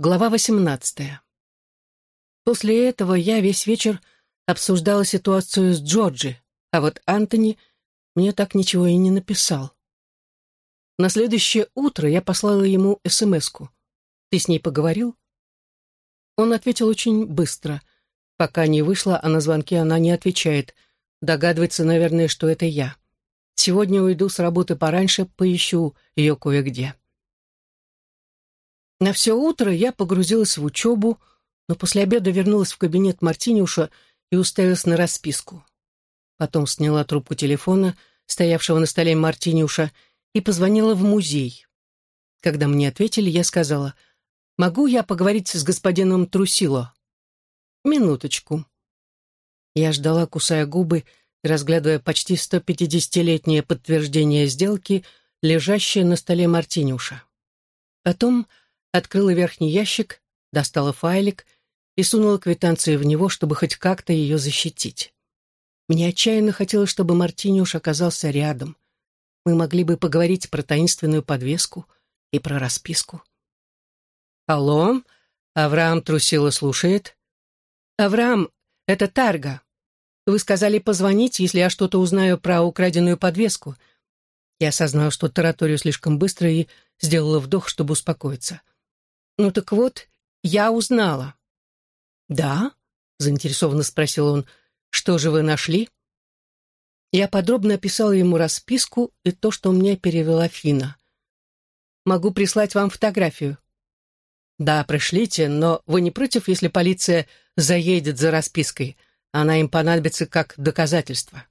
Глава 18. После этого я весь вечер обсуждала ситуацию с Джорджи, а вот Антони мне так ничего и не написал. На следующее утро я послала ему СМС-ку. «Ты с ней поговорил?» Он ответил очень быстро. Пока не вышла, а на звонки она не отвечает. Догадывается, наверное, что это я. Сегодня уйду с работы пораньше, поищу ее кое-где. На все утро я погрузилась в учебу, но после обеда вернулась в кабинет Мартиниуша и уставилась на расписку. Потом сняла трубку телефона, стоявшего на столе Мартиниуша, и позвонила в музей. Когда мне ответили, я сказала, «Могу я поговорить с господином Трусило?» «Минуточку». Я ждала, кусая губы, разглядывая почти 150-летнее подтверждение сделки, лежащее на столе Мартиниуша. Потом открыла верхний ящик, достала файлик и сунула квитанцию в него, чтобы хоть как-то ее защитить. Мне отчаянно хотелось, чтобы Мартиниуш оказался рядом. Мы могли бы поговорить про таинственную подвеску и про расписку. «Алло?» Авраам трусило слушает. «Авраам, это Тарга. Вы сказали позвонить, если я что-то узнаю про украденную подвеску». Я осознала, что тараторию слишком быстро и сделала вдох, чтобы успокоиться. «Ну так вот, я узнала». «Да?» — заинтересованно спросил он. «Что же вы нашли?» Я подробно описала ему расписку и то, что мне перевела Фина. «Могу прислать вам фотографию». «Да, пришлите, но вы не против, если полиция заедет за распиской? Она им понадобится как доказательство».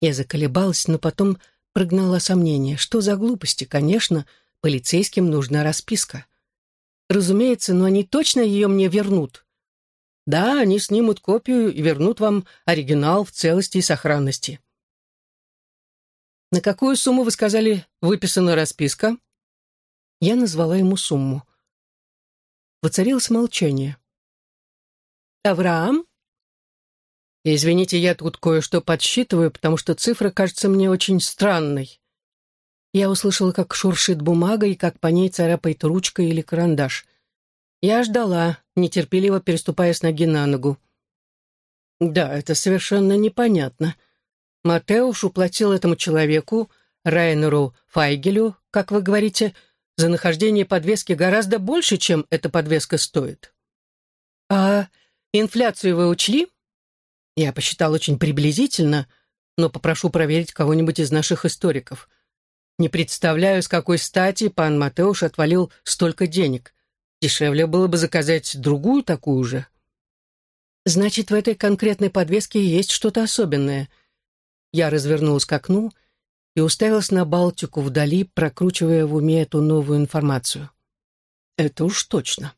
Я заколебалась, но потом прогнала сомнение. Что за глупости? Конечно, полицейским нужна расписка. Разумеется, но они точно ее мне вернут. Да, они снимут копию и вернут вам оригинал в целости и сохранности. На какую сумму, вы сказали, выписана расписка? Я назвала ему сумму. Воцарилось молчание. «Авраам?» «Извините, я тут кое-что подсчитываю, потому что цифра кажется мне очень странной. Я услышала, как шуршит бумага и как по ней царапает ручка или карандаш. Я ждала, нетерпеливо переступая с ноги на ногу. Да, это совершенно непонятно. Матеуш уплатил этому человеку, Райнеру Файгелю, как вы говорите, за нахождение подвески гораздо больше, чем эта подвеска стоит. А инфляцию вы учли? Я посчитал очень приблизительно, но попрошу проверить кого-нибудь из наших историков. Не представляю, с какой стати пан Матеуш отвалил столько денег. Дешевле было бы заказать другую такую же. Значит, в этой конкретной подвеске есть что-то особенное. Я развернулась к окну и уставилась на Балтику вдали, прокручивая в уме эту новую информацию. Это уж точно.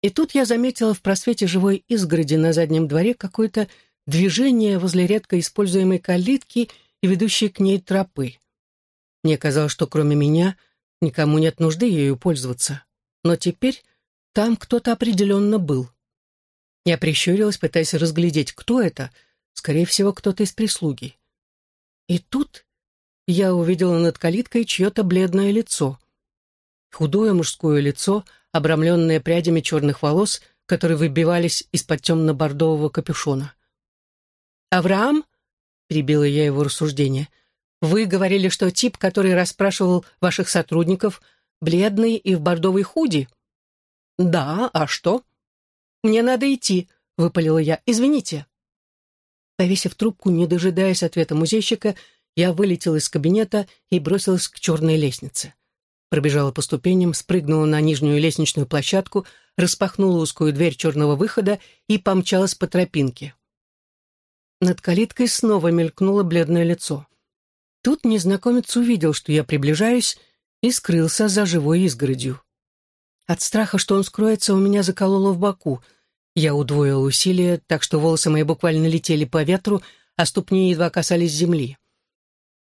И тут я заметила в просвете живой изгороди на заднем дворе какое-то движение возле редко используемой калитки и ведущей к ней тропы. Мне казалось, что кроме меня никому нет нужды ею пользоваться. Но теперь там кто-то определенно был. Я прищурилась, пытаясь разглядеть, кто это. Скорее всего, кто-то из прислуги. И тут я увидела над калиткой чье-то бледное лицо. Худое мужское лицо, обрамленное прядями черных волос, которые выбивались из-под темно-бордового капюшона. «Авраам?» — перебила я его рассуждение — вы говорили, что тип, который расспрашивал ваших сотрудников, бледный и в бордовой худи. Да, а что? Мне надо идти, выпалила я. Извините. Повесив трубку, не дожидаясь ответа музейщика, я вылетела из кабинета и бросилась к черной лестнице. Пробежала по ступеням, спрыгнула на нижнюю лестничную площадку, распахнула узкую дверь черного выхода и помчалась по тропинке. Над калиткой снова мелькнуло бледное лицо. Тут незнакомец увидел, что я приближаюсь, и скрылся за живой изгородью. От страха, что он скроется, у меня закололо в боку. Я удвоил усилия, так что волосы мои буквально летели по ветру, а ступни едва касались земли.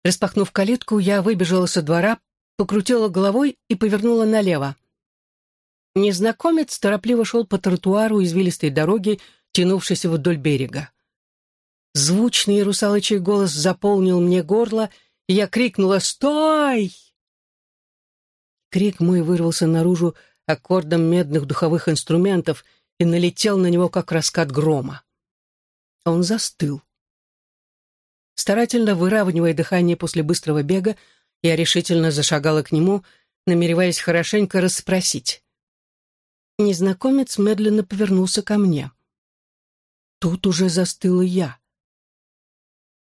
Распахнув калитку, я выбежала со двора, покрутила головой и повернула налево. Незнакомец торопливо шел по тротуару извилистой дороги, тянувшейся вдоль берега. Звучный русалочий голос заполнил мне горло — я крикнула «Стой!». Крик мой вырвался наружу аккордом медных духовых инструментов и налетел на него, как раскат грома. Он застыл. Старательно выравнивая дыхание после быстрого бега, я решительно зашагала к нему, намереваясь хорошенько расспросить. Незнакомец медленно повернулся ко мне. Тут уже застыла я.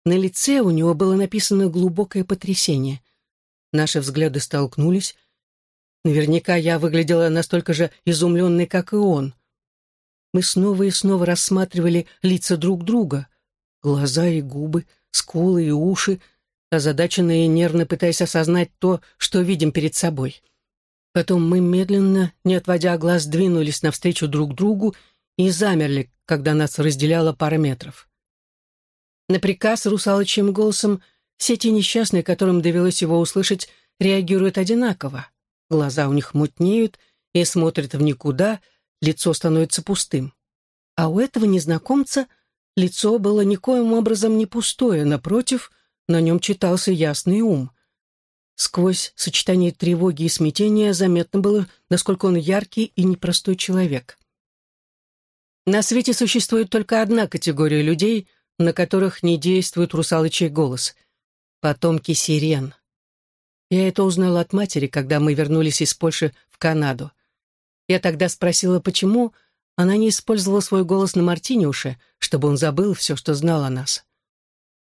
На лице у него было написано глубокое потрясение. Наши взгляды столкнулись. Наверняка я выглядела настолько же изумленной, как и он. Мы снова и снова рассматривали лица друг друга. Глаза и губы, скулы и уши, озадаченные и нервно пытаясь осознать то, что видим перед собой. Потом мы медленно, не отводя глаз, двинулись навстречу друг другу и замерли, когда нас разделяла пара метров. На приказ русалочьим голосом все те несчастные, которым довелось его услышать, реагируют одинаково. Глаза у них мутнеют и смотрят в никуда, лицо становится пустым. А у этого незнакомца лицо было никоим образом не пустое, напротив, на нем читался ясный ум. Сквозь сочетание тревоги и смятения заметно было, насколько он яркий и непростой человек. На свете существует только одна категория людей — на которых не действует русалочий голос. Потомки сирен. Я это узнала от матери, когда мы вернулись из Польши в Канаду. Я тогда спросила, почему она не использовала свой голос на Мартиниуше, чтобы он забыл все, что знал о нас.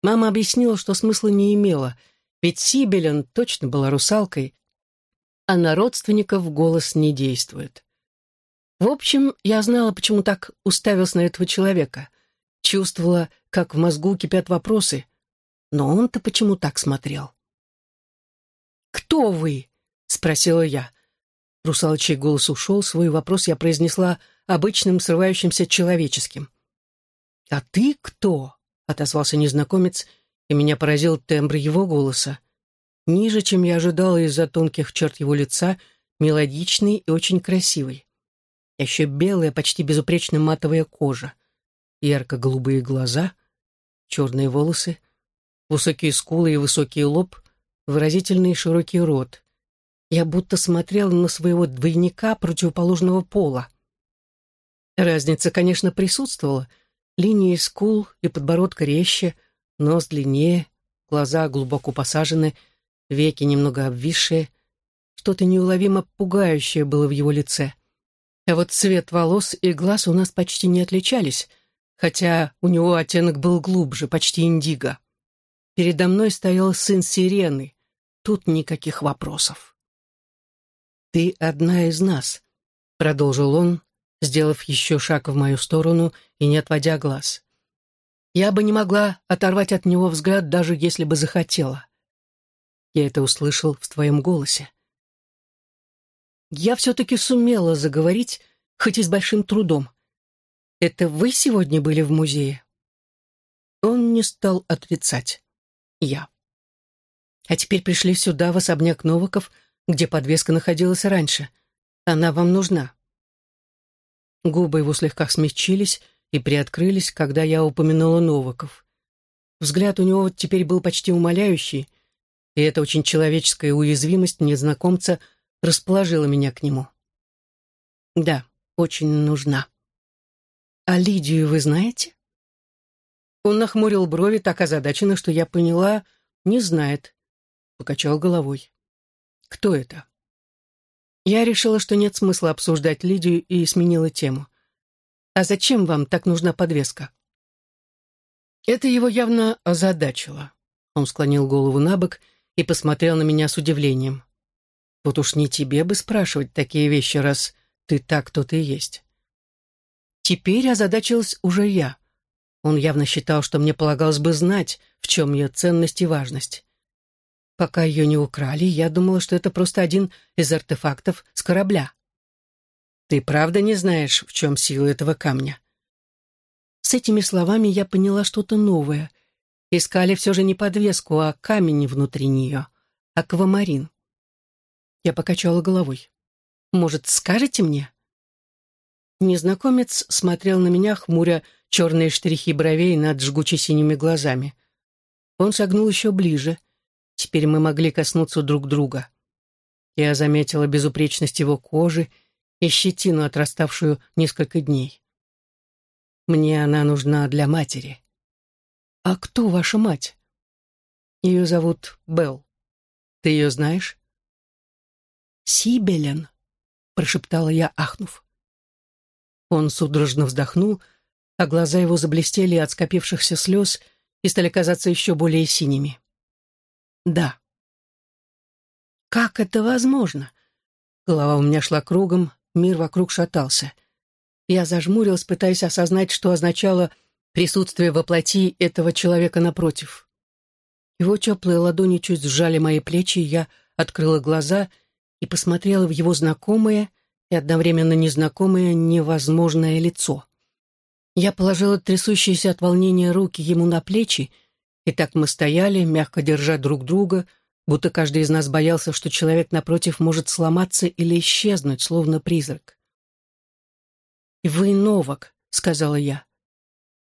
Мама объяснила, что смысла не имело, ведь Сибелен точно была русалкой, а на родственников голос не действует. В общем, я знала, почему так уставился на этого человека. Чувствовала, как в мозгу кипят вопросы. Но он-то почему так смотрел? «Кто вы?» — спросила я. Русалочий голос ушел, свой вопрос я произнесла обычным, срывающимся человеческим. «А ты кто?» — отозвался незнакомец, и меня поразил тембр его голоса. Ниже, чем я ожидала из-за тонких черт его лица, мелодичный и очень красивый. Еще белая, почти безупречно матовая кожа ярко-голубые глаза, черные волосы, высокие скулы и высокий лоб, выразительный широкий рот. Я будто смотрел на своего двойника противоположного пола. Разница, конечно, присутствовала. Линии скул и подбородка резче, нос длиннее, глаза глубоко посажены, веки немного обвисшие. Что-то неуловимо пугающее было в его лице. А вот цвет волос и глаз у нас почти не отличались — хотя у него оттенок был глубже, почти индиго. Передо мной стоял сын сирены. Тут никаких вопросов. «Ты одна из нас», — продолжил он, сделав еще шаг в мою сторону и не отводя глаз. Я бы не могла оторвать от него взгляд, даже если бы захотела. Я это услышал в твоем голосе. Я все-таки сумела заговорить, хоть и с большим трудом. «Это вы сегодня были в музее?» Он не стал отрицать. «Я». «А теперь пришли сюда, в особняк Новаков, где подвеска находилась раньше. Она вам нужна». Губы его слегка смягчились и приоткрылись, когда я упомянула Новаков. Взгляд у него теперь был почти умоляющий, и эта очень человеческая уязвимость незнакомца расположила меня к нему. «Да, очень нужна». «А Лидию вы знаете?» Он нахмурил брови так озадаченно, что я поняла, не знает. Покачал головой. «Кто это?» Я решила, что нет смысла обсуждать Лидию и сменила тему. «А зачем вам так нужна подвеска?» Это его явно озадачило. Он склонил голову на бок и посмотрел на меня с удивлением. «Вот уж не тебе бы спрашивать такие вещи, раз ты так кто ты есть». Теперь озадачилась уже я. Он явно считал, что мне полагалось бы знать, в чем ее ценность и важность. Пока ее не украли, я думала, что это просто один из артефактов с корабля. Ты правда не знаешь, в чем сила этого камня? С этими словами я поняла что-то новое. Искали все же не подвеску, а камень внутри нее, аквамарин. Я покачала головой. «Может, скажете мне?» Незнакомец смотрел на меня, хмуря черные штрихи бровей над жгуче-синими глазами. Он шагнул еще ближе. Теперь мы могли коснуться друг друга. Я заметила безупречность его кожи и щетину, отраставшую несколько дней. Мне она нужна для матери. А кто ваша мать? Ее зовут Белл. Ты ее знаешь? Сибелен, прошептала я, ахнув. Он судорожно вздохнул, а глаза его заблестели от скопившихся слез и стали казаться еще более синими. Да. Как это возможно? Голова у меня шла кругом, мир вокруг шатался. Я зажмурилась, пытаясь осознать, что означало присутствие во плоти этого человека напротив. Его теплые ладони чуть сжали мои плечи, я открыла глаза и посмотрела в его знакомое и одновременно незнакомое невозможное лицо. Я положила трясущиеся от волнения руки ему на плечи, и так мы стояли, мягко держа друг друга, будто каждый из нас боялся, что человек напротив может сломаться или исчезнуть, словно призрак. «Вы Новак», — сказала я.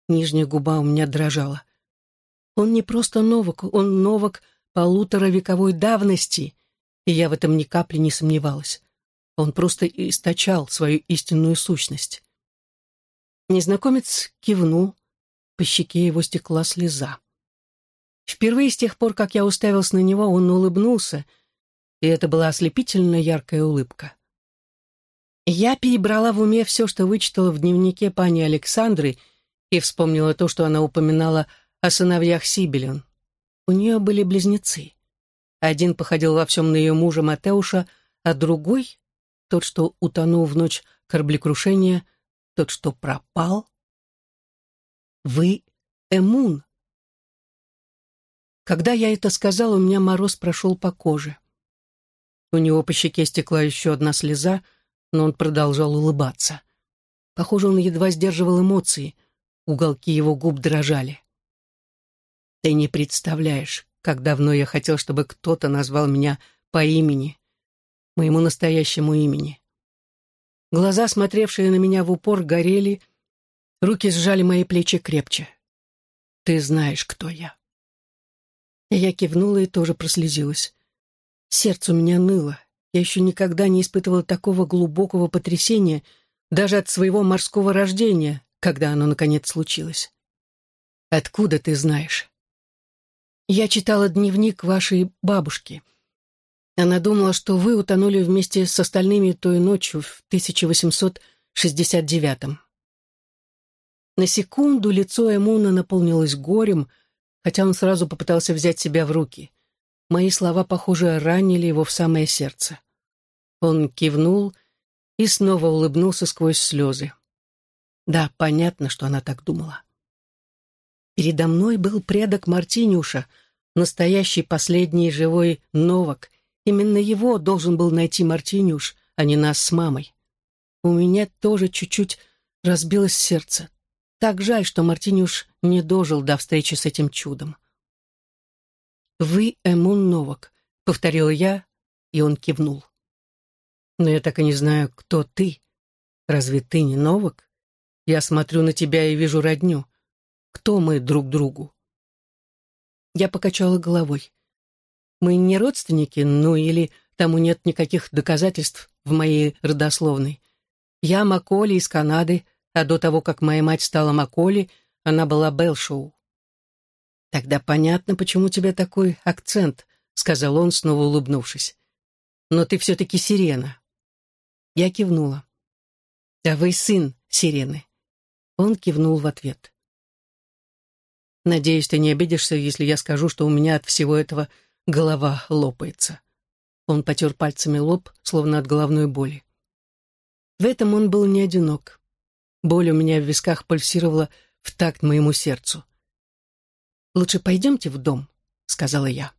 Нижняя губа у меня дрожала. Он не просто Новак, он Новак полуторавековой давности, и я в этом ни капли не сомневалась. Он просто источал свою истинную сущность. Незнакомец кивнул, по щеке его стекла слеза. Впервые с тех пор, как я уставился на него, он улыбнулся, и это была ослепительно яркая улыбка. Я перебрала в уме все, что вычитала в дневнике пани Александры, и вспомнила то, что она упоминала о сыновьях Сибелин. У нее были близнецы. Один походил во всем на ее мужа Матеуша, а другой, тот, что утонул в ночь кораблекрушения, тот, что пропал? Вы Эмун. Когда я это сказал, у меня мороз прошел по коже. У него по щеке стекла еще одна слеза, но он продолжал улыбаться. Похоже, он едва сдерживал эмоции, уголки его губ дрожали. Ты не представляешь, как давно я хотел, чтобы кто-то назвал меня по имени, моему настоящему имени. Глаза, смотревшие на меня в упор, горели, руки сжали мои плечи крепче. «Ты знаешь, кто я». Я кивнула и тоже прослезилась. Сердце у меня ныло. Я еще никогда не испытывала такого глубокого потрясения, даже от своего морского рождения, когда оно, наконец, случилось. «Откуда ты знаешь?» «Я читала дневник вашей бабушки», она думала, что вы утонули вместе с остальными той ночью в 1869-м. На секунду лицо Эмуна наполнилось горем, хотя он сразу попытался взять себя в руки. Мои слова, похоже, ранили его в самое сердце. Он кивнул и снова улыбнулся сквозь слезы. Да, понятно, что она так думала. Передо мной был предок Мартинюша, настоящий последний живой Новак, Именно его должен был найти Мартинюш, а не нас с мамой. У меня тоже чуть-чуть разбилось сердце. Так жаль, что Мартинюш не дожил до встречи с этим чудом. «Вы Эмун Новак», — повторила я, и он кивнул. «Но я так и не знаю, кто ты. Разве ты не Новак? Я смотрю на тебя и вижу родню. Кто мы друг другу?» Я покачала головой. Мы не родственники, ну или тому нет никаких доказательств в моей родословной. Я Маколи из Канады, а до того, как моя мать стала Маколи, она была Белшоу. «Тогда понятно, почему у тебя такой акцент», — сказал он, снова улыбнувшись. «Но ты все-таки сирена». Я кивнула. «Да вы сын сирены». Он кивнул в ответ. «Надеюсь, ты не обидишься, если я скажу, что у меня от всего этого голова лопается. Он потер пальцами лоб, словно от головной боли. В этом он был не одинок. Боль у меня в висках пульсировала в такт моему сердцу. «Лучше пойдемте в дом», — сказала я.